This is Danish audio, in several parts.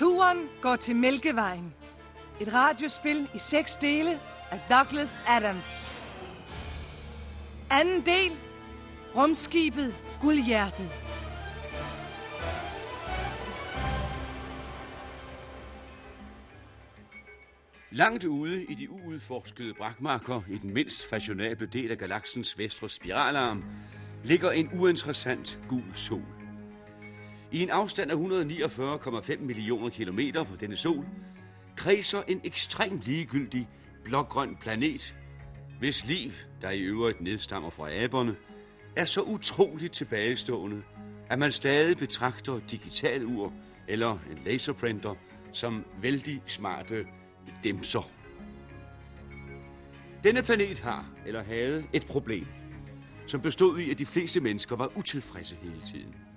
Turen går til Mælkevejen. Et radiospil i seks dele af Douglas Adams. Anden del. Rumskibet Guldhjertet. Langt ude i de uudforskede brakmarker i den mindst fashionable del af galaksens vestre spiralarm ligger en uinteressant gul sol. I en afstand af 149,5 millioner kilometer fra denne sol kredser en ekstremt ligegyldig blågrøn planet, hvis liv, der i øvrigt nedstammer fra aberne, er så utroligt tilbagestående, at man stadig betragter digitalur eller en laserprinter som vældig smarte demser. Denne planet har, eller havde, et problem, som bestod i, at de fleste mennesker var utilfredse hele tiden.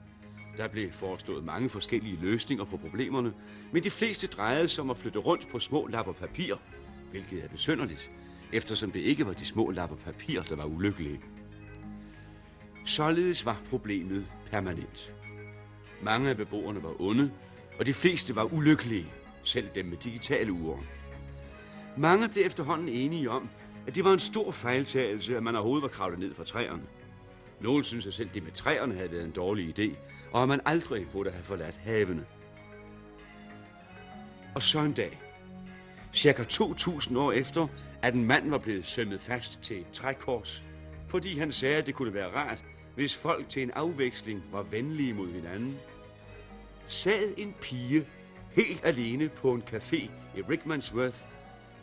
Der blev foreslået mange forskellige løsninger på problemerne, men de fleste drejede sig om at flytte rundt på små lapper papir, hvilket er besynderligt, eftersom det ikke var de små lapper papir, der var ulykkelige. Således var problemet permanent. Mange af beboerne var onde, og de fleste var ulykkelige, selv dem med digitale uger. Mange blev efterhånden enige om, at det var en stor fejltagelse, at man overhovedet var kravlet ned fra træerne. Nogle synes, at selv det med træerne havde været en dårlig idé, og at man aldrig burde have forladt havene. Og så en dag, cirka 2.000 år efter, at en mand var blevet sømmet fast til et trækors, fordi han sagde, at det kunne være rart, hvis folk til en afveksling var venlige mod hinanden, sad en pige helt alene på en café i Rickmansworth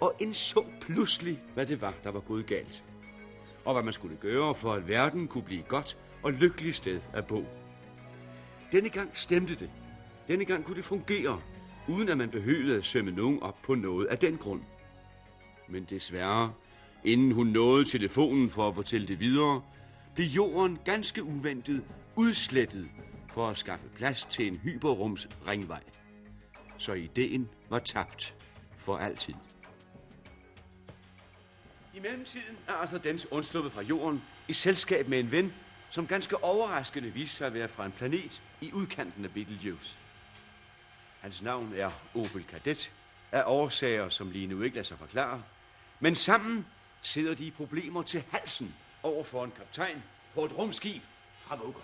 og indså pludselig, hvad det var, der var gået galt. Og hvad man skulle gøre, for at verden kunne blive et godt og lykkeligt sted at bo. Denne gang stemte det. Denne gang kunne det fungere, uden at man behøvede at sømme nogen op på noget af den grund. Men desværre, inden hun nåede telefonen for at fortælle det videre, blev jorden ganske uventet udslettet for at skaffe plads til en hyperrums ringvej. Så ideen var tabt for altid. I mellemtiden er altså Arthur Dent undsluppet fra jorden i selskab med en ven, som ganske overraskende viser sig at være fra en planet i udkanten af Betelgeuse. Hans navn er Opel Kadet, af årsager, som lige nu ikke lader sig forklare. Men sammen sidder de i problemer til halsen over for en kaptajn på et rumskib fra Vogon.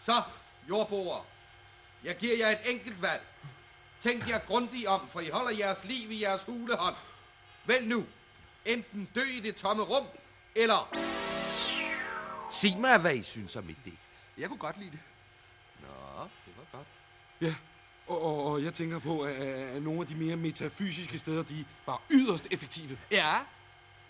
Så, jordboere, jeg giver jer et enkelt valg. Tænk jer grundigt om, for I holder jeres liv i jeres hulehånd. Vælg nu. Enten dø i det tomme rum, eller... Sig mig, hvad I synes om mit digt. Jeg kunne godt lide det. Nå, det var godt. Ja, og, og, og jeg tænker på, at, at nogle af de mere metafysiske steder, de var yderst effektive. Ja,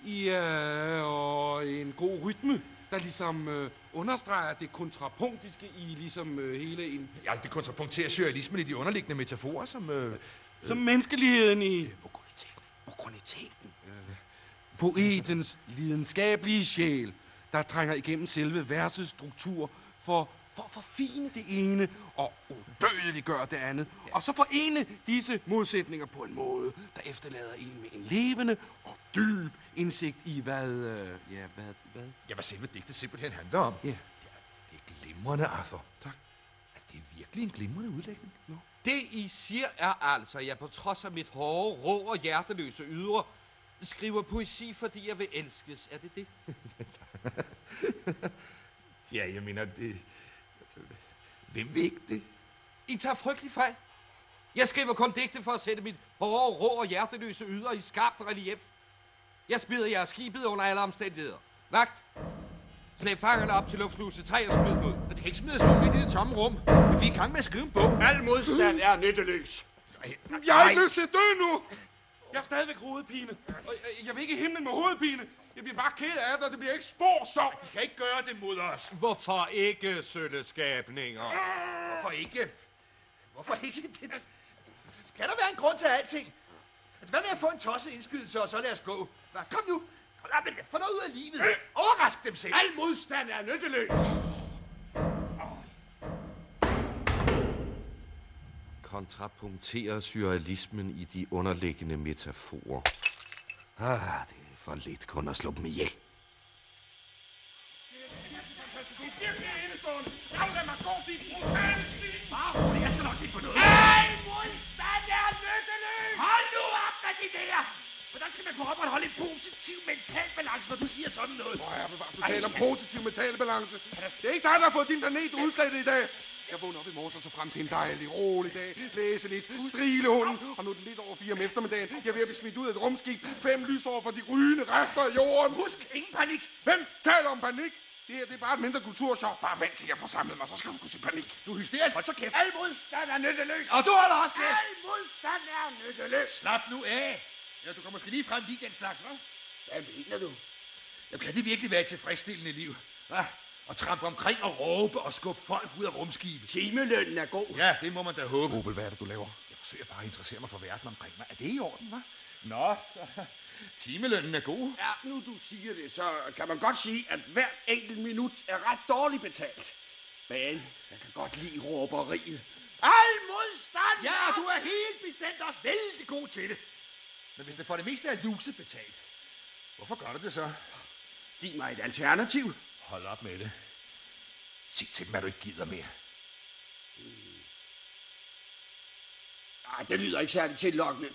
Ja, og en god rytme, der ligesom øh, understreger det kontrapunktiske i ligesom øh, hele en... Ja, det kontrapunkterer surrealismen i de underliggende metaforer, som... Øh, Som menneskeligheden i vokoliteten. okroniteten. Øh, poetens lidenskabelige sjæl, der trænger igennem selve versets struktur for, for at forfine det ene og udødeligt gøre det andet. Ja. Og så forene disse modsætninger på en måde, der efterlader en med en levende og dyb indsigt i, hvad... Øh, ja, hvad, hvad? Ja, hvad selve digtet simpelthen handler om. Ja. Det er glimrende, Arthur. Tak. Altså, det er virkelig en glimrende udlægning. Nå. det I siger er altså, at jeg på trods af mit hårde, rå og hjerteløse ydre, skriver poesi, fordi jeg vil elskes. Er det det? Ja, jeg mener, det... Hvem vil ikke det? I tager frygtelig fejl. Jeg skriver kun digte for at sætte mit hårde, rå og hjerteløse yder i skarpt relief. Jeg smider jeres skibet under alle omstændigheder. Vagt! Slæb fangerne op til luftsluse 3 og smid dem ud. Det kan ikke smides ud midt i det tomme rum. Vi er i gang med at skrive en bog. Al modstand er nytteløs. Jeg har ikke lyst til at dø nu! Jeg er stadigvæk hovedpine. Og jeg, jeg vil ikke i himlen med hovedpine. Jeg bliver bare ked af det, og det bliver ikke spor sjovt. De kan ikke gøre det mod os. Hvorfor ikke, sølleskabninger? Hvorfor ikke? Hvorfor ikke? Det, det, skal der være en grund til alting? Altså, hvad med at få en tosset indskydelse, og så lad os gå? Hva? Kom nu. Lad mig få noget ud af livet. Overrask dem selv. Al modstand er nytteløs. kontrapunkterer surrealismen i de underliggende metaforer. Ah, det er for lidt kun at slå dem ihjel. Ah, jeg skal nok finde på noget. Hey, modstand er nytteløs! Hold nu op med de der! Hvordan skal man kunne opretholde en positiv mental balance, når du siger sådan noget? Hvor er bevares, du taler om positiv mentalbalance. Det er ikke dig, der har fået din planet udslettet i dag. Jeg vågnede op i morges og så frem til en dejlig, rolig dag. Læse lidt, strile hunden, og nu er det lidt over fire om eftermiddagen. Jeg er ved at blive smidt ud af et rumskib. Fem lysår for de rygende rester af jorden. Husk, ingen panik. Hvem taler om panik? Det her det er bare et mindre kulturchok. Bare vent til jeg får samlet mig, så skal du kunne se panik. Du er hysterisk. Hold så kæft. Al modstand er nytteløs. Og du holder også kæft. Al modstand er nytteløs. Slap nu af. Ja, du kan måske lige frem lige den slags, hva'? Hvad mener du? Jamen, kan det virkelig være et tilfredsstillende liv? Hva? At trampe omkring og råbe og skubbe folk ud af rumskibet. Timelønnen er god. Ja, det må man da håbe. Opel, hvad er det, du laver? Jeg forsøger bare at interessere mig for verden omkring mig. Er det i orden, hva'? Nå, så timelønnen er god. Ja, nu du siger det, så kan man godt sige, at hver enkelt minut er ret dårligt betalt. Men jeg kan godt lide råberiet. Al modstand! Ja, du er helt bestemt også vældig god til det. Men hvis det for det meste er luset betalt, hvorfor gør du det så? Giv mig et alternativ. Hold op med det. Sig til dem, at du ikke gider mere. Ej, det lyder ikke særlig tillokkende.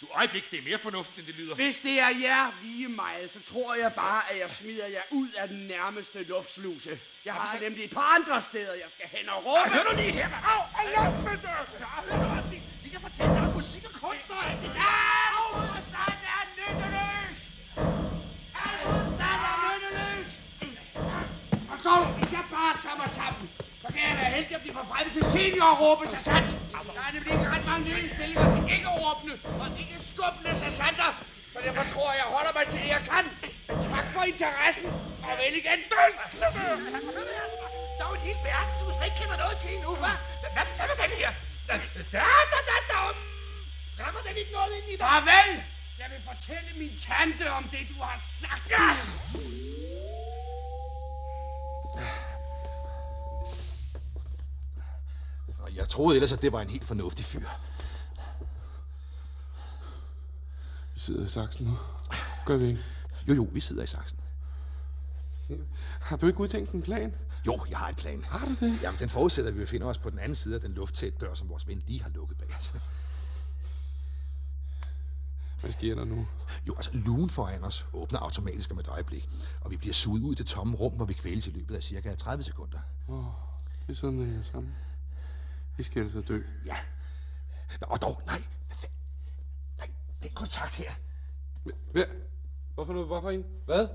Du øjeblik, det er mere fornuftigt, end det lyder. Hvis det er jer lige meget, så tror jeg bare, at jeg smider jer ud af den nærmeste luftsluse. Jeg har nemlig et par andre steder, jeg skal hen og råbe. Hør nu lige her, mand. Au, au, med det! Lige. Vi kan fortælle dig om musik og kunst og alt det der. Jeg bare tager mig sammen, så kan jeg være heldig at blive forfremmet til seniorråbe sergeant. Der er nemlig ikke ret mange ledige stillinger til ikke råbende og ikke skubbende sergeanter. Så derfor tror jeg, jeg holder mig til det, jeg kan. Men tak for interessen. Farvel igen. Døls! Der er jo en hel verden, som slet ikke kender noget til endnu, hva'? Hvad, med den her? Da, da, da, da, da. Rammer den ikke noget ind i dig? Farvel! Jeg vil fortælle min tante om det, du har sagt. Ja. Jeg troede ellers, at det var en helt fornuftig fyr. Vi sidder i saksen nu. Gør vi ikke? Jo, jo, vi sidder i saksen. Har du ikke udtænkt en plan? Jo, jeg har en plan. Har du det? Jamen, den forudsætter, at vi befinder os på den anden side af den lufttæt dør, som vores ven lige har lukket bag os. Hvad sker der nu? Jo, altså, lugen foran os åbner automatisk om et øjeblik, og vi bliver suget ud i det tomme rum, hvor vi kvæles i løbet af cirka 30 sekunder. Åh, oh, det er sådan, det er sammen. Vi skal altså dø. Ja. Nå, Og dog, nej. Nej, den kontakt her. Hvad? Hvorfor noget? Hvorfor en? Hvad?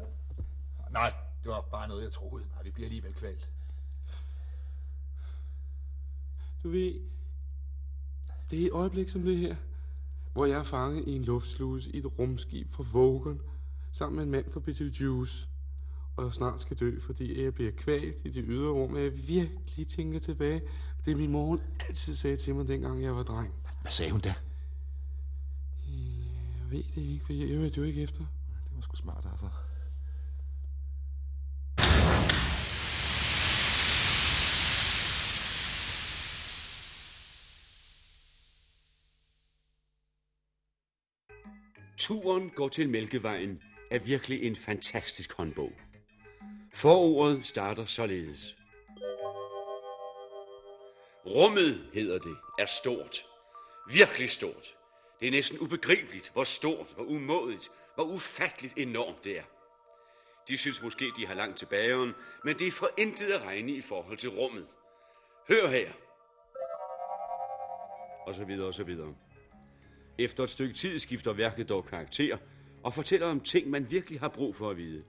Nej, det var bare noget, jeg troede. Nej, vi bliver alligevel kvalt. Du ved, det er et øjeblik som det her, hvor jeg er fanget i en luftsluse i et rumskib fra Vogon, sammen med en mand fra Betelgeuse, og jeg snart skal dø, fordi jeg bliver kvalt i det ydre rum, og jeg virkelig tænker tilbage. Det min mor altid sagde til mig, dengang jeg var dreng. Hvad sagde hun da? Jeg ved det ikke, for jeg hørte jo ikke efter. Det var sgu smart, altså. Turen går til Mælkevejen er virkelig en fantastisk håndbog. Forordet starter således. Rummet, hedder det, er stort. Virkelig stort. Det er næsten ubegribeligt, hvor stort, hvor umådigt, hvor ufatteligt enormt det er. De synes måske, de har langt til bageren, men det er for intet at regne i forhold til rummet. Hør her. Og så videre, og så videre. Efter et stykke tid skifter værket dog karakter og fortæller om ting, man virkelig har brug for at vide.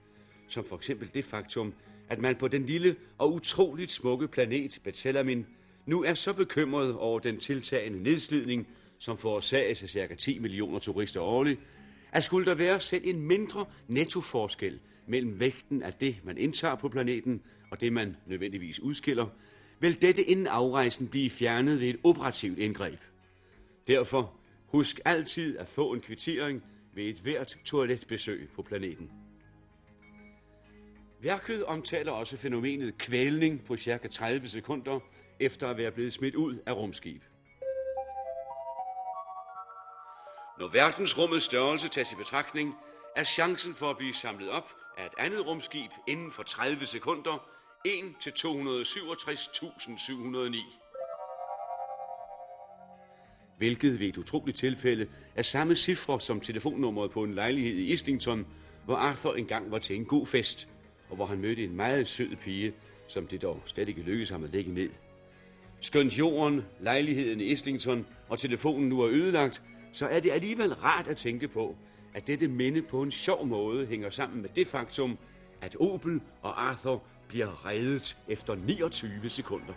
Som for eksempel det faktum, at man på den lille og utroligt smukke planet Betelamin nu er så bekymret over den tiltagende nedslidning, som forårsages af ca. 10 millioner turister årligt, at skulle der være selv en mindre nettoforskel mellem vægten af det, man indtager på planeten, og det, man nødvendigvis udskiller, vil dette inden afrejsen blive fjernet ved et operativt indgreb. Derfor husk altid at få en kvittering ved et hvert toiletbesøg på planeten. Værket omtaler også fænomenet kvælning på cirka 30 sekunder efter at være blevet smidt ud af rumskib. Når verdensrummets størrelse tages i betragtning, er chancen for at blive samlet op af et andet rumskib inden for 30 sekunder 1 til 267.709. hvilket ved et utroligt tilfælde er samme cifre som telefonnummeret på en lejlighed i Islington, hvor Arthur engang var til en god fest, og hvor han mødte en meget sød pige, som det dog slet ikke lykkedes ham at lægge ned. Skønt jorden, lejligheden i Islington og telefonen nu er ødelagt, så er det alligevel rart at tænke på, at dette minde på en sjov måde hænger sammen med det faktum, at Opel og Arthur bliver reddet efter 29 sekunder.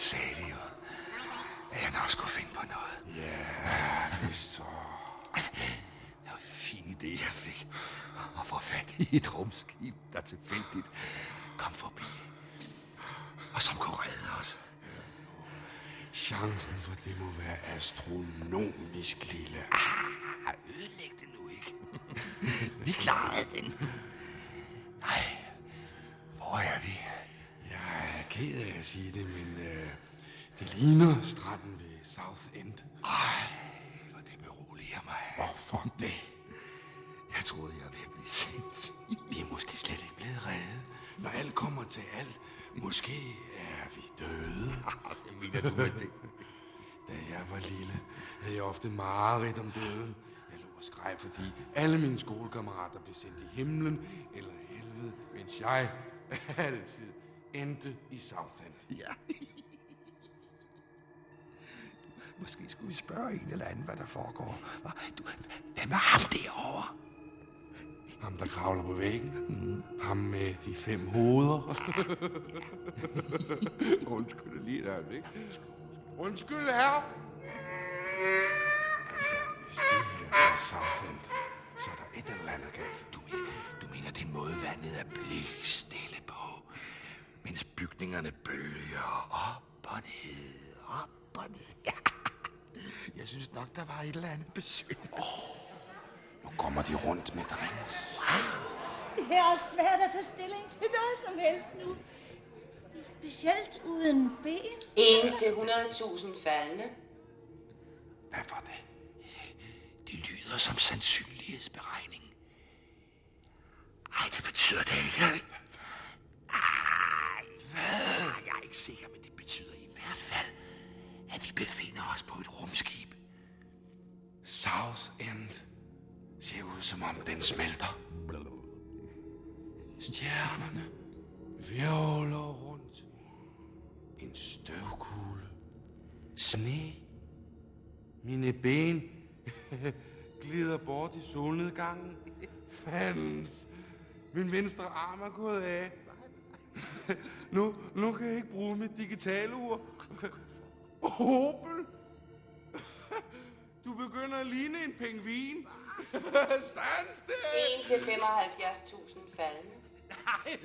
Sagde det jo, at jeg nok skulle finde på noget. Ja, vist så. Det var en fin idé, jeg fik. At få fat i et rumskib, der tilfældigt kom forbi. Og som kunne redde os. Chancen for det må være astronomisk lille. Ah, ødelæg det nu ikke. vi klarede den. Nej, hvor er vi? Jeg er ked af at sige det, men øh, det ligner stranden ved South End. Ej, hvor det beroliger mig. Hvorfor det? Jeg troede, jeg ville blive sindssyg. Vi er måske slet ikke blevet reddet. Når alt kommer til alt, måske er vi døde. Hvad mener du med det? Da jeg var lille, havde jeg ofte mareridt om døden. Jeg lå og skreg, fordi alle mine skolekammerater blev sendt i himlen eller helvede, mens jeg altid endte i Southend. Ja. Måske skulle vi spørge en eller anden, hvad der foregår. Du, hvem er ham derovre? Ham, der kravler på væggen. Mm. Ham med de fem hoveder. Undskyld lige der, ikke? Undskyld, herre. Altså, hvis det her er Southend, så er der et eller andet galt. Du mener, du mener den måde, vandet er på, mens bygningerne bølger op og ned, op og ned. Ja. Jeg synes nok, der var et eller andet besøg. Nu kommer de rundt med drinks. Det her er svært at tage stilling til noget som helst nu. Specielt uden ben. 1 til 100.000 faldende. Hvad var det? Det lyder som sandsynlighedsberegning. Ej, det betyder det ikke. Jeg er ikke sikker, men det betyder i hvert fald, at vi befinder os på et rumskib. South End ser ud som om den smelter. Stjernerne virvler rundt. En støvkugle. Sne. Mine ben glider bort i solnedgangen. Fandens. Min venstre arm er gået af. Nu, nu kan jeg ikke bruge mit digitale ur. Opel! Du begynder at ligne en pingvin. Stans det! 1 til 75.000 faldende. Nej,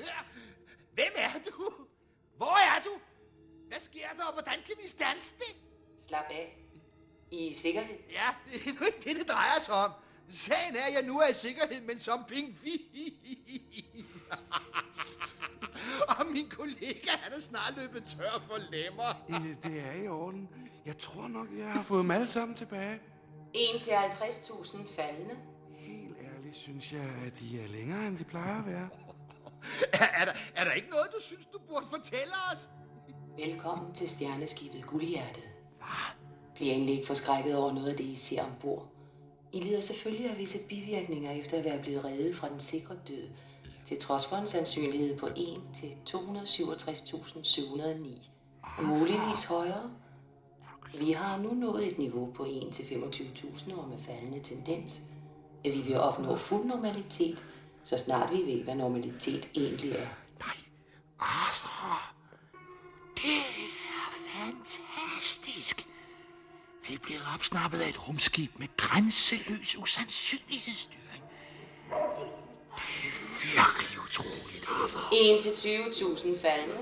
hvem er du? Hvor er du? Hvad sker der, og hvordan kan vi stanse det? Slap af. I er i sikkerhed. Ja, det er ikke det, det drejer sig om. Sagen er, at jeg nu er i sikkerhed, men som pingvin. og min kollega, han er snart løbet tør for lemmer. Det, det er i orden. Jeg tror nok, jeg har fået dem alle sammen tilbage. 1 til 50.000 faldende. Helt ærligt synes jeg, at de er længere, end de plejer at være. Er, er, der, er der ikke noget, du synes, du burde fortælle os? Velkommen til stjerneskibet Guldhjertet. Bliver egentlig ikke forskrækket over noget af det, I ser ombord. I lider selvfølgelig af visse bivirkninger efter at være blevet reddet fra den sikre død, til trods for en sandsynlighed på 1 til 267.709, og muligvis højere. Vi har nu nået et niveau på 1 til 25.000 år med faldende tendens, at vi vil opnå fuld normalitet, så snart vi ved, hvad normalitet egentlig er. Nej, Arthur. Det er fantastisk. Vi er blevet opsnappet af et rumskib med grænseløs usandsynlighedsstyring. Virkelig utroligt, Arthur. 1 til 20.000 faldende.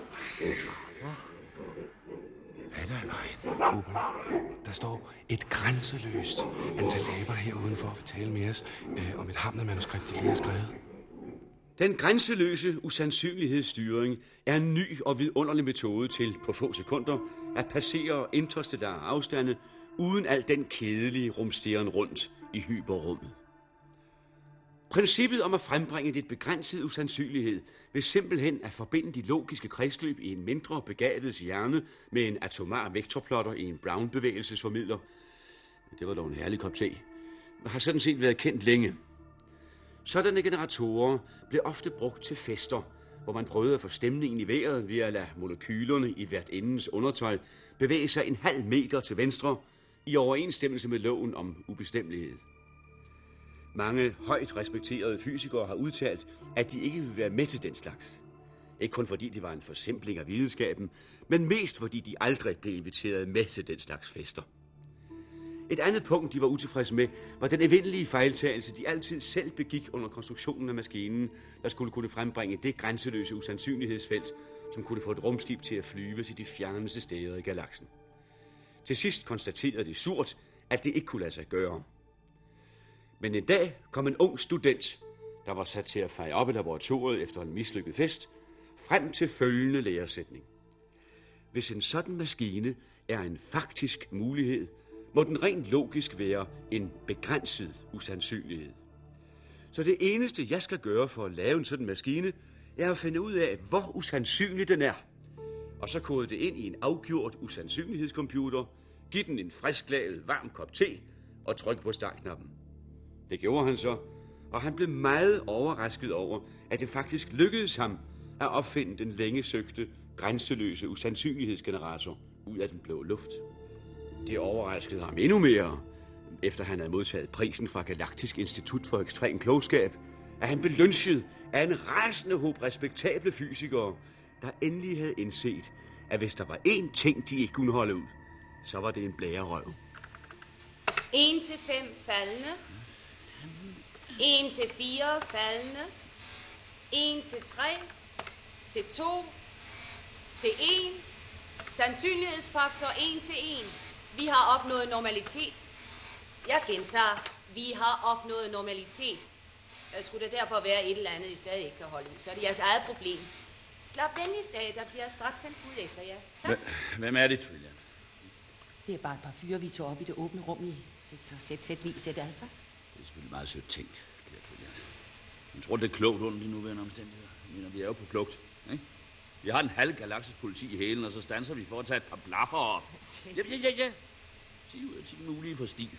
Hvad er der i vejen? Opel, der står et grænseløst antal aber her udenfor at fortælle med os øh, om et hamlet manuskript, de lige har skrevet. Den grænseløse usandsynlighedsstyring er en ny og vidunderlig metode til på få sekunder at passere interstellare afstande uden al den kedelige rumsteren rundt i hyperrummet. Princippet om at frembringe dit begrænsede usandsynlighed ved simpelthen at forbinde de logiske kredsløb i en mindre begavet hjerne med en atomar vektorplotter i en Brown-bevægelsesformidler, det var dog en herlig kop te, har sådan set været kendt længe. Sådanne generatorer blev ofte brugt til fester, hvor man prøvede at få stemningen i vejret ved at lade molekylerne i hvert endens undertøj bevæge sig en halv meter til venstre i overensstemmelse med loven om ubestemmelighed. Mange højt respekterede fysikere har udtalt, at de ikke vil være med til den slags. Ikke kun fordi det var en forsimpling af videnskaben, men mest fordi de aldrig blev inviteret med til den slags fester. Et andet punkt, de var utilfredse med, var den evindelige fejltagelse, de altid selv begik under konstruktionen af maskinen, der skulle kunne frembringe det grænseløse usandsynlighedsfelt, som kunne få et rumskib til at flyve til de fjerneste steder i galaksen. Til sidst konstaterede de surt, at det ikke kunne lade sig gøre. Men en dag kom en ung student, der var sat til at feje op i laboratoriet efter en mislykket fest, frem til følgende læresætning. Hvis en sådan maskine er en faktisk mulighed, må den rent logisk være en begrænset usandsynlighed. Så det eneste, jeg skal gøre for at lave en sådan maskine, er at finde ud af, hvor usandsynlig den er. Og så kode det ind i en afgjort usandsynlighedscomputer, give den en frisklaget varm kop te og tryk på startknappen. Det gjorde han så, og han blev meget overrasket over, at det faktisk lykkedes ham at opfinde den længe søgte, grænseløse usandsynlighedsgenerator ud af den blå luft. Det overraskede ham endnu mere, efter han havde modtaget prisen fra Galaktisk Institut for Ekstrem Klogskab, at han blev lynchet af en rasende håb respektable fysikere, der endelig havde indset, at hvis der var én ting, de ikke kunne holde ud, så var det en blærerøv. 1 til 5 faldende. 1 til 4 faldende. 1 til 3. Til 2. Til 1. Sandsynlighedsfaktor 1 til 1. Vi har opnået normalitet. Jeg gentager. Vi har opnået normalitet. Der skulle der derfor være et eller andet, I stadig ikke kan holde ud. Så er det jeres eget problem. Slap venligst af, der bliver straks sendt ud efter jer. Tak. Hvem er det, Trillian? Det er bare et par fyre, vi tog op i det åbne rum i sektor ZZV Z Alpha. Det er selvfølgelig meget sødt tænkt, kære Trillian. Jeg tror, det er klogt under de nuværende omstændigheder. Jeg mener, vi er jo på flugt, ikke? Vi har en halv galaktisk politi i hælen, og så stanser vi for at tage et par blaffer op. Ja, ja, ja, ja. 10 ud af 10 mulige for stil.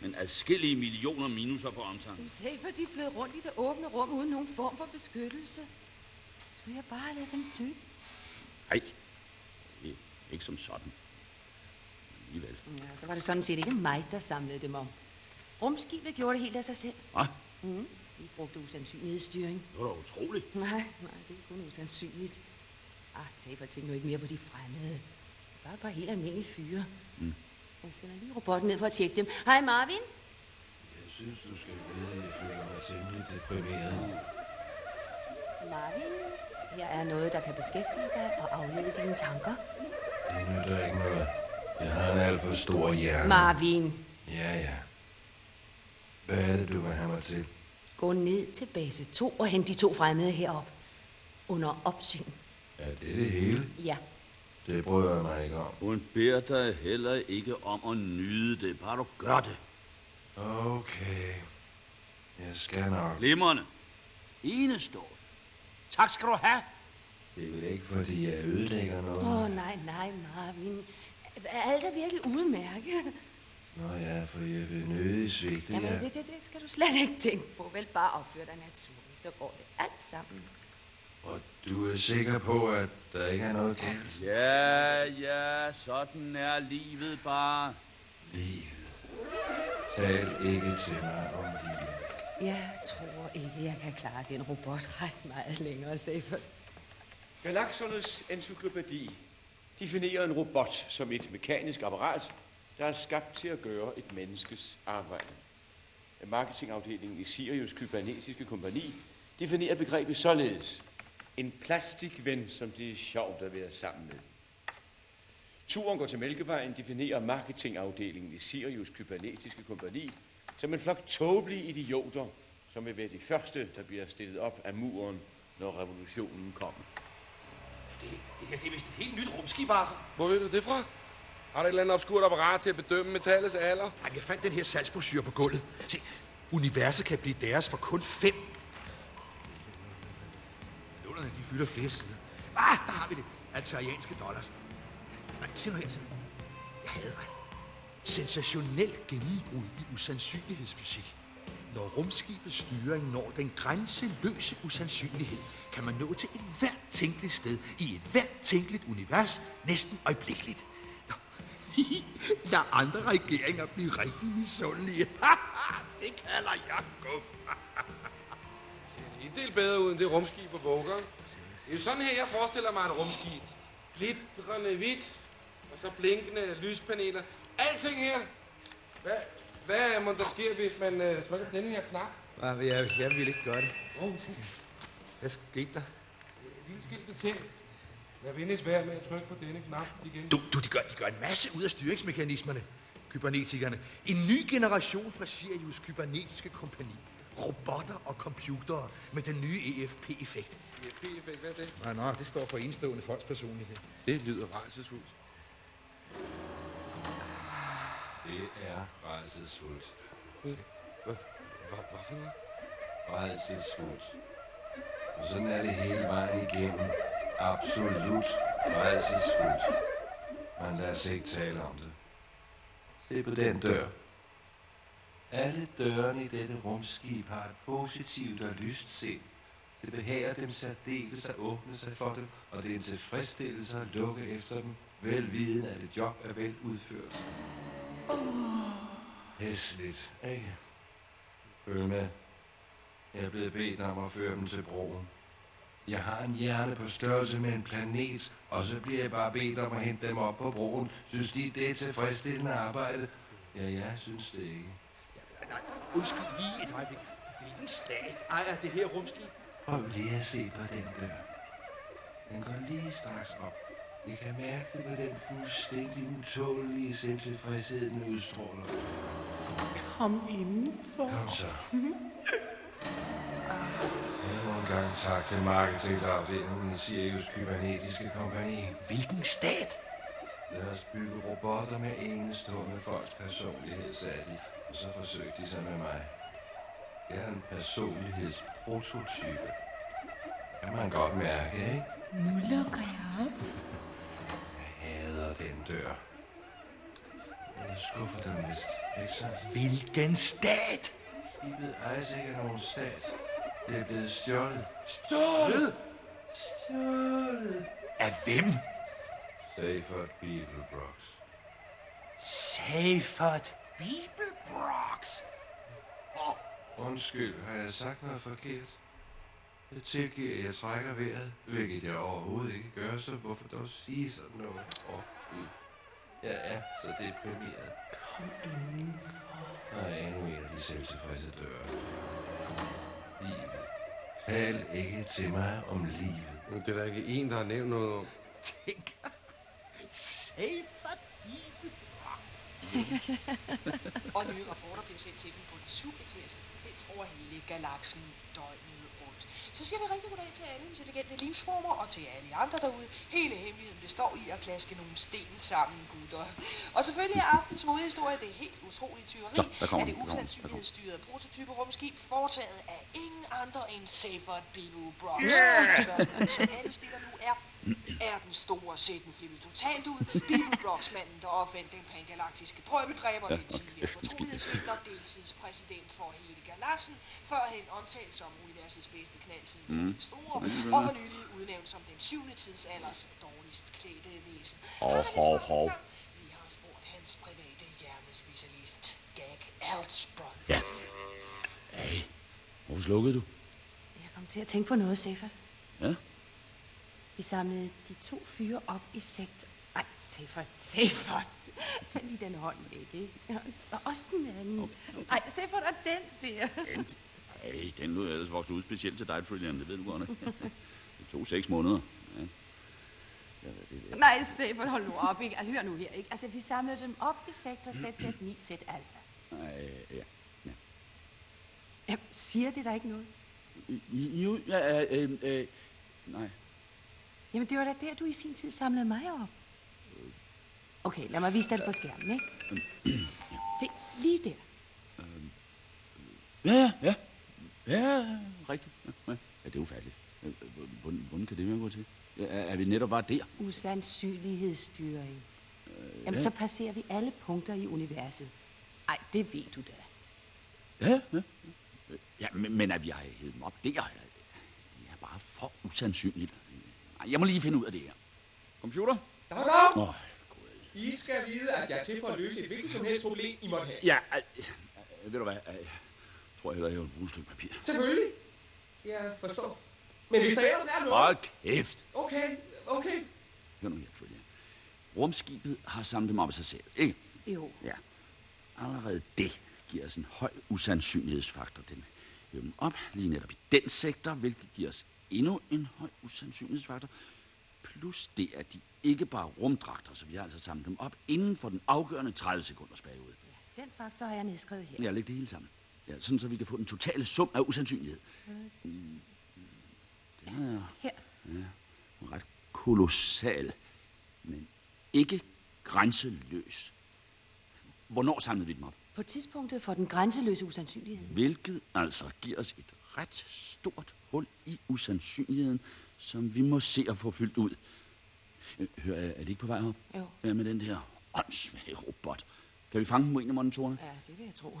Men adskillige millioner minuser for omtanke. Se, for de flød rundt i det åbne rum uden nogen form for beskyttelse. Skulle jeg bare lade dem dø? Nej, ikke, ikke som sådan. Alligevel. Ja, så var det sådan set ikke mig, der samlede dem om. Rumskibet gjorde det helt af sig selv. Hvad? Mm. Vi brugte usandsynlighedsstyring. Det var da utroligt. Nej, nej, det er kun usandsynligt. Ah, Safer, tænk nu ikke mere på de fremmede. Bare et par helt almindelige fyre. Mm. Jeg sender lige robotten ned for at tjekke dem. Hej Marvin. Jeg synes, du skal vide, at jeg føler mig temmelig deprimeret. Marvin, her er noget, der kan beskæftige dig og aflede dine tanker. Det nytter ikke noget. Jeg har en alt for stor hjerne. Marvin, Ja, ja. Hvad er det, du vil have mig til? gå ned til base 2 og hent de to fremmede herop. Under opsyn. Er det det hele? Ja. Det bryder jeg mig ikke om. Hun beder dig heller ikke om at nyde det. Bare du gør det. Okay. Jeg skal nok. Glimrende. Enestående. Tak skal du have. Det er vel ikke, fordi jeg ødelægger noget? Åh, oh, nej, nej, Marvin. Er alt er virkelig udmærket? Nå ja, for jeg vil nødig svigte Jamen, jer. det, det, det skal du slet ikke tænke på. Vel bare opføre dig naturligt, så går det alt sammen. Og du er sikker på, at der ikke er noget galt? Ja, ja, sådan er livet bare. Livet. Tal ikke til mig om livet. Jeg tror ikke, jeg kan klare den robot ret meget længere, Safer. Galaksernes encyklopædi definerer en robot som et mekanisk apparat, der er skabt til at gøre et menneskes arbejde. Marketingafdelingen i Sirius Kybernetiske Kompani definerer begrebet således. En plastikven, som det er sjovt at være sammen med. Turen går til Mælkevejen definerer marketingafdelingen i Sirius Kybernetiske Kompani som en flok tåbelige idioter, som vil være de første, der bliver stillet op af muren, når revolutionen kommer. Det, det her det er vist et helt nyt rumskib, Arthur. Hvor ved du det fra? Har du et eller andet obskurt apparat til at bedømme metallets alder? Ej, jeg fandt den her salgsbrochure på gulvet. Se, universet kan blive deres for kun fem. Nullerne, de fylder flere sider. Ah, der har vi det. Altarianske dollars. Nej, se nu her, se nu. Jeg havde ret. Sensationelt gennembrud i usandsynlighedsfysik. Når rumskibets styring når den grænseløse usandsynlighed, kan man nå til et hvert tænkeligt sted i et hvert tænkeligt univers næsten øjeblikkeligt. Lad andre regeringer blive rigtig misundelige. det kalder jeg guf. En del bedre ud end det rumskib på Våger. Det er jo sådan her, jeg forestiller mig et rumskib. Glitrende hvidt, og så blinkende lyspaneler. Alting her. Hvad, hvad må der ske, hvis man uh, trykker på denne her knap? Nej, jeg, jeg vil ikke gøre det. Oh, Hvad skete der? lille skilt ting. Lad venligst være med at trykke på denne knap igen. Du, du de, gør, de gør en masse ud af styringsmekanismerne, kybernetikerne. En ny generation fra Sirius kybernetiske kompani. Robotter og computere med den nye EFP-effekt. EFP-effekt, hvad er det? Nej, nej, det står for enestående folks personlighed. Det lyder rejsesfuldt. Det er rejsesfuldt. Hvad, hvad, hvad for noget? Rejsesfuldt. Og sådan er det hele vejen igennem. Absolut rejsesfuldt. Men lad os ikke tale om det. Se på den dør. Alle dørene i dette rumskib har et positivt og lyst sind. Det behager dem særdeles at åbne sig for dem, og det er en tilfredsstillelse at lukke efter dem, velviden at et job er vel udført. Hæsligt, ikke? Følg med. Jeg er blevet bedt om at føre dem til broen. Jeg har en hjerne på størrelse med en planet, og så bliver jeg bare bedt om at hente dem op på broen. Synes de, det er tilfredsstillende arbejde? Ja, jeg synes det ikke. Nej, undskyld lige et øjeblik. Hvilken stat ejer det her rumskib? Prøv lige at se på den dør. Den går lige straks op. I kan mærke det på den fuldstændig utålige selvtilfredshed, den udstråler. Kom indenfor. Kom så. Endnu en gang tak til markedsafdelingen i Sirius Kybernetiske Kompani. Hvilken stat? Lad os bygge robotter med enestående folks personlighed, sagde de, og så forsøgte de sig med mig. Jeg er en personlighedsprototype. Kan man godt mærke, ikke? Nu lukker jeg op. Jeg hader den dør. Jeg skuffer dem vist, ikke sandt? Hvilken stat? Skibet ikke af nogen stat. Det er blevet stjålet. Stjålet? Stjålet? Af hvem? Safert Beeblebrox. Safert Bibelbrox. Oh. Undskyld, har jeg sagt noget forkert? Jeg tilgiver, at jeg trækker vejret, hvilket jeg overhovedet ikke gør, så hvorfor dog sige sådan noget? Åh, oh, Gud. Jeg er så deprimeret. Kom indenfor. Der er endnu en af de selvtilfredse døre. Livet. Tal ikke til mig om livet. Men det er der ikke en, der har nævnt noget om. Tænk. Safert Bibelbrox. og nye rapporter bliver sendt til dem på den subeteriske frekvens over hele galaksen døgnet rundt. Så siger vi rigtig goddag til alle intelligente livsformer og til alle andre derude. Hele hemmeligheden består i at klaske nogle sten sammen, gutter. Og selvfølgelig er aftens hovedhistorie det helt utrolige tyveri Så, af det usandsynlighedsstyrede prototype rumskib foretaget af ingen andre end Safert Bibu Brox. Yeah! Spørgsmålet, som alle stiller nu er, er den store sætten flippet totalt ud. Bibu Brox, manden, der opfandt den pangalaktiske drøbedræber, Ja, den tidligere kæft, fortrolighedsvidner, deltidspræsident for hele galaksen, førhen omtalt som universets bedste knaldsen, Mm. mm. store, Mm. og for nylig udnævnt som den syvende tidsalders dårligst klædte væsen. Vist hov, hov. Vi har spurgt hans private hjernespecialist, Gag Altsbrøn. Ja. Hey, hvorfor slukkede du? Jeg kom til at tænke på noget, Sefert. Ja? Vi samlede de to fyre op i sekt. Ej, Sefert, Sefert. Tag lige den hånd væk, ikke? Ja, Og også den anden. Okay, okay. Ej, Sefert, og den der. Den, hey, den lød ellers vokset ud specielt til dig, Trillian. Det ved du godt, ikke? Det tog seks måneder. Ja. Ja, hvad det er. Nej, Sefert, hold nu op, ikke? Altså, Hør nu her, ikke? Altså, vi samlede dem op i sektor Z, Z9, Z alfa. Nej, ja. Ja, Ja, siger det der ikke noget? Jo, ja, øh, øh, nej. Jamen, det var da der, du i sin tid samlede mig op. Okay, lad mig vise dig det på skærmen, ikke? Se, lige der. Ja, ja, ja. Ja, rigtigt. Ja, ja. ja det er ufatteligt. Øh, øh, Hvordan, hvordan kan det være gå til? Ja, er, vi netop bare der? Usandsynlighedsstyring. Jamen, ja. så passerer vi alle punkter i universet. Ej, det ved du da. Ja, ja. Ja, men, men at vi har hævet dem op der, det er bare for usandsynligt. Jeg må lige finde ud af det her. Computer? Dag, dag. Åh, I skal vide, at jeg er til for at løse et hvilket som helst problem, I måtte have. ja, øh, ved du hvad? Jeg tror hellere, jeg vil bruge et stykke papir. Selvfølgelig. Jeg forstår. Men hvis der ellers er noget... Hold kæft. Okay, okay. Hør nu her, Trillian. Rumskibet har samlet dem op af sig selv, ikke? Jo. Ja. Allerede det giver os en høj usandsynlighedsfaktor. Den hiver dem op lige netop i den sektor, hvilket giver os endnu en høj usandsynlighedsfaktor. Plus det, at de ikke bare er rumdragter, så vi har altså samlet dem op inden for den afgørende 30 sekunders periode. Den faktor har jeg nedskrevet her. Jeg lægger det hele sammen. Ja, sådan så vi kan få den totale sum af usandsynlighed. Mm, Den er Her. ja, ret kolossal, men ikke grænseløs. Hvornår samlede vi dem op? På tidspunktet for den grænseløse usandsynlighed. Hvilket altså giver os et ret stort hul i usandsynligheden, som vi må se at få fyldt ud. Øh, Hør, er er de ikke på vej op? Jo. Ja, med den der åndssvage robot. Kan vi fange dem på en af monitorerne? Ja, det vil jeg tro.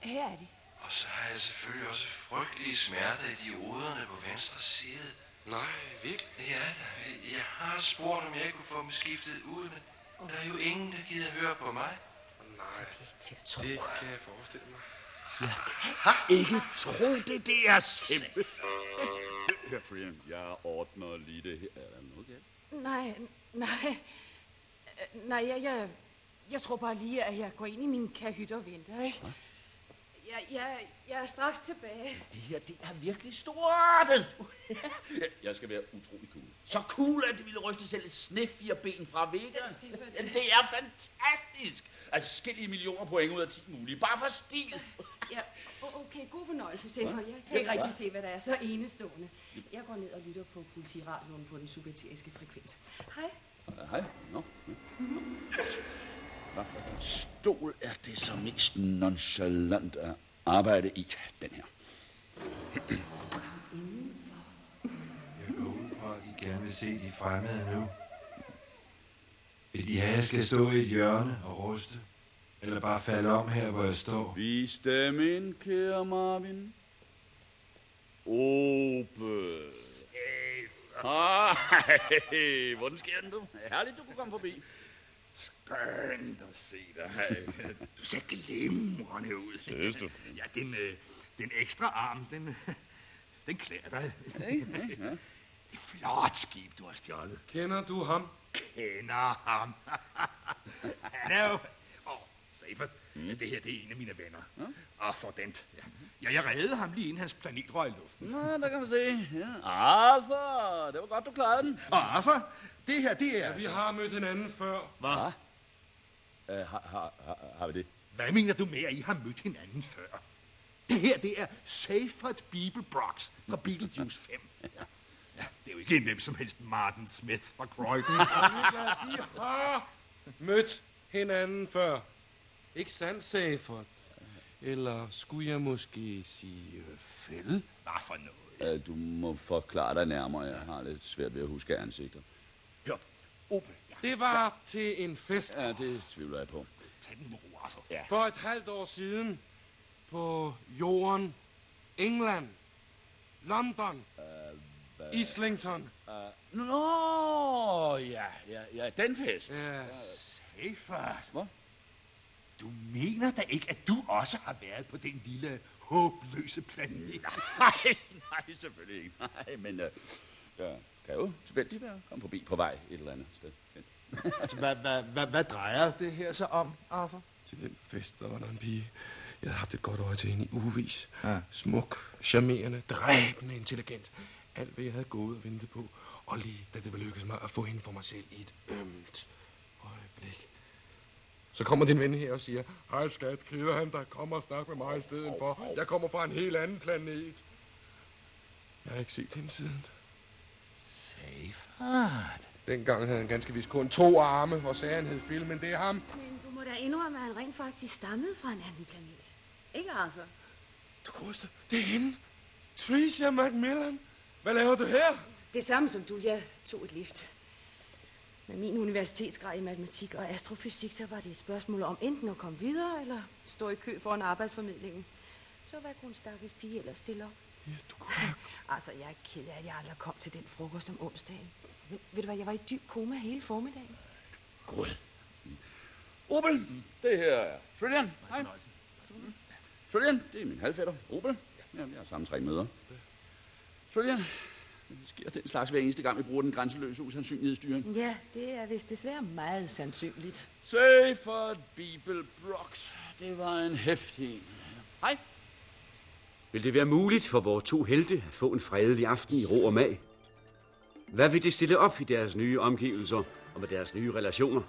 Her er de. Og så har jeg selvfølgelig også frygtelige smerter i dioderne på venstre side. Nej, virkelig? Ja, da, jeg har spurgt, om jeg ikke kunne få dem skiftet ud, men der er jo ingen, der gider høre på mig. Nej, Til at tro. det kan jeg forestille mig. Ikke tro det, det er simpelthen. Hør, Trian, jeg ordner lige det her. Er der noget galt? Nej, nej. Øh, Nej, jeg, jeg, jeg tror bare lige, at jeg går ind i min kahyt og venter, ikke? Jeg, jeg, jeg er straks tilbage. Det her, det er virkelig stort. Jeg skal være utrolig cool. Så cool, at det ville ryste selv et snef fire ben fra væggen. Det er fantastisk. Altså, skille millioner point ud af 10 mulige. Bare for stil. Ja, okay, god fornøjelse, Stefan. Jeg kan ikke rigtig se, hvad der er så enestående. Jeg går ned og lytter på politiradioen på den subateriske frekvens. Hej. Hej. Nå. Nå. Hvad for en stol er det så mest nonchalant at arbejde i? Den her. Jeg går ud fra, at de gerne vil se de fremmede nu. Vil de have, at jeg skal stå i et hjørne og ruste? Eller bare falde om her, hvor jeg står? Vis dem ind, kære Marvin. Ope. Hej. Hvordan sker den, du? Herligt, du kunne komme forbi. Skønt at se dig. Du ser glimrende ud. Synes du? Ja, den, øh, den ekstra arm, den, den klæder dig. Ja, ja. Det er flot skib, du har stjålet. Kender du ham? Kender ham. Han er jo... Åh, oh, Seifert, mm. det her det er en af mine venner. Ja? Og sådan. Ja. ja, jeg reddede ham lige inden hans planet røg i luften. Nå, der kan man se. Ja. Arthur, det var godt, du klarede den. Og Arthur, det her, det er... Ja, vi har mødt hinanden før. Hvad? Uh, har, har, har, har vi det? Hvad mener du med, at I har mødt hinanden før? Det her, det er Seifert Beeble Brox fra Beetlejuice 5. Ja. ja, det er jo ikke en hvem som helst Martin Smith fra Croydon. Vi har mødt hinanden før. Ikke sandt, Safert? Eller skulle jeg måske sige øh, fælde? Hvad for noget? Uh, du må forklare dig nærmere. Jeg har lidt svært ved at huske ansigter. Hør, Opel. Det var til en fest Ja, det tvivler jeg på. Tag den med ro, Arthur. Ja. for et halvt år siden på jorden, England, London, Islington. Nå, ja, ja, ja, den fest. Ja, Seifert. Hvad? Du mener da ikke, at du også har været på den lille håbløse planet? Nej, nej, selvfølgelig ikke. Nej, men uh, jeg kan jo tilfældigt være komme forbi på vej et eller andet sted. altså, hvad, hvad, hvad, hvad drejer det her så om, Arthur? til den fest, der var der en pige. Jeg havde haft et godt øje til hende i ugevis. Ja. Smuk, charmerende, dræbende, intelligent. Alt, hvad jeg havde gået og ventet på. Og lige da det var lykkedes mig at få hende for mig selv i et ømt øjeblik, Så kommer din ven her og siger, hej skat, keder han der kommer og snakke med mig i stedet for. Jeg kommer fra en helt anden planet. Jeg har ikke set hende siden. Seyfert? Dengang havde han ganske vist kun to arme, hvor sagde han hed filmen, det er ham. Men du må da indrømme, at han rent faktisk stammede fra en anden planet. Ikke, Arthur? Du koster, det er hende. Tricia Macmillan. Hvad laver du her? Det samme som du, jeg tog et lift. Med min universitetsgrad i matematik og astrofysik, så var det et spørgsmål om enten at komme videre, eller stå i kø for en arbejdsformidling. Så hvad kunne en stakkels pige ellers stille op? Ja, du kunne... altså, jeg er ked af, at jeg aldrig kom til den frokost om onsdagen. Men ved du hvad, jeg var i dyb koma hele formiddagen. Gud. Opel, det her er Trillian. Hej. Trillian, det er min halvfætter. Opel. Jamen, jeg har sammen tre møder. Trillian, det sker den slags hver eneste gang, vi bruger den grænseløse usandsynlighedsstyring. Ja, det er vist desværre meget sandsynligt. Seyfert Bibel Brox. Det var en hæftig en. Hej. Vil det være muligt for vores to helte at få en fredelig aften i ro og mag? Hvad vil de stille op i deres nye omgivelser og med deres nye relationer?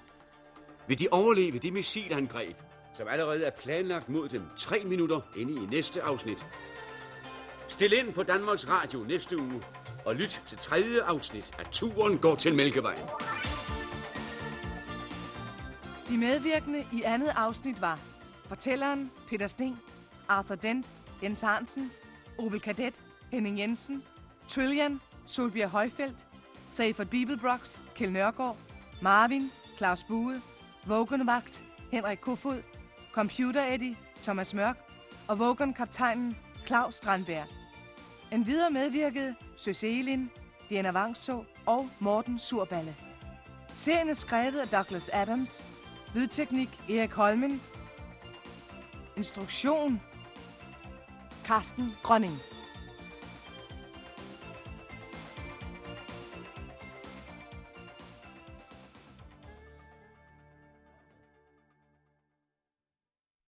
Vil de overleve det missilangreb, som allerede er planlagt mod dem tre minutter inde i næste afsnit? Stil ind på Danmarks Radio næste uge og lyt til tredje afsnit af Turen går til Mælkevejen. De medvirkende i andet afsnit var fortælleren Peter Sten, Arthur Dent, Jens Hansen, Opel Kadet, Henning Jensen, Trillian, Solbjerg Højfeldt, Seifert Bibelbrox, Kjell Nørgaard, Marvin, Claus Bue, Vågenvagt, Henrik Kofod, Computer Eddie, Thomas Mørk og Vågen-kaptajnen Claus Strandberg. En videre medvirkede Søs Elin, Diana Vangså og Morten Surballe. Serien er skrevet af Douglas Adams, lydteknik Erik Holmen, instruktion Carsten Grønning.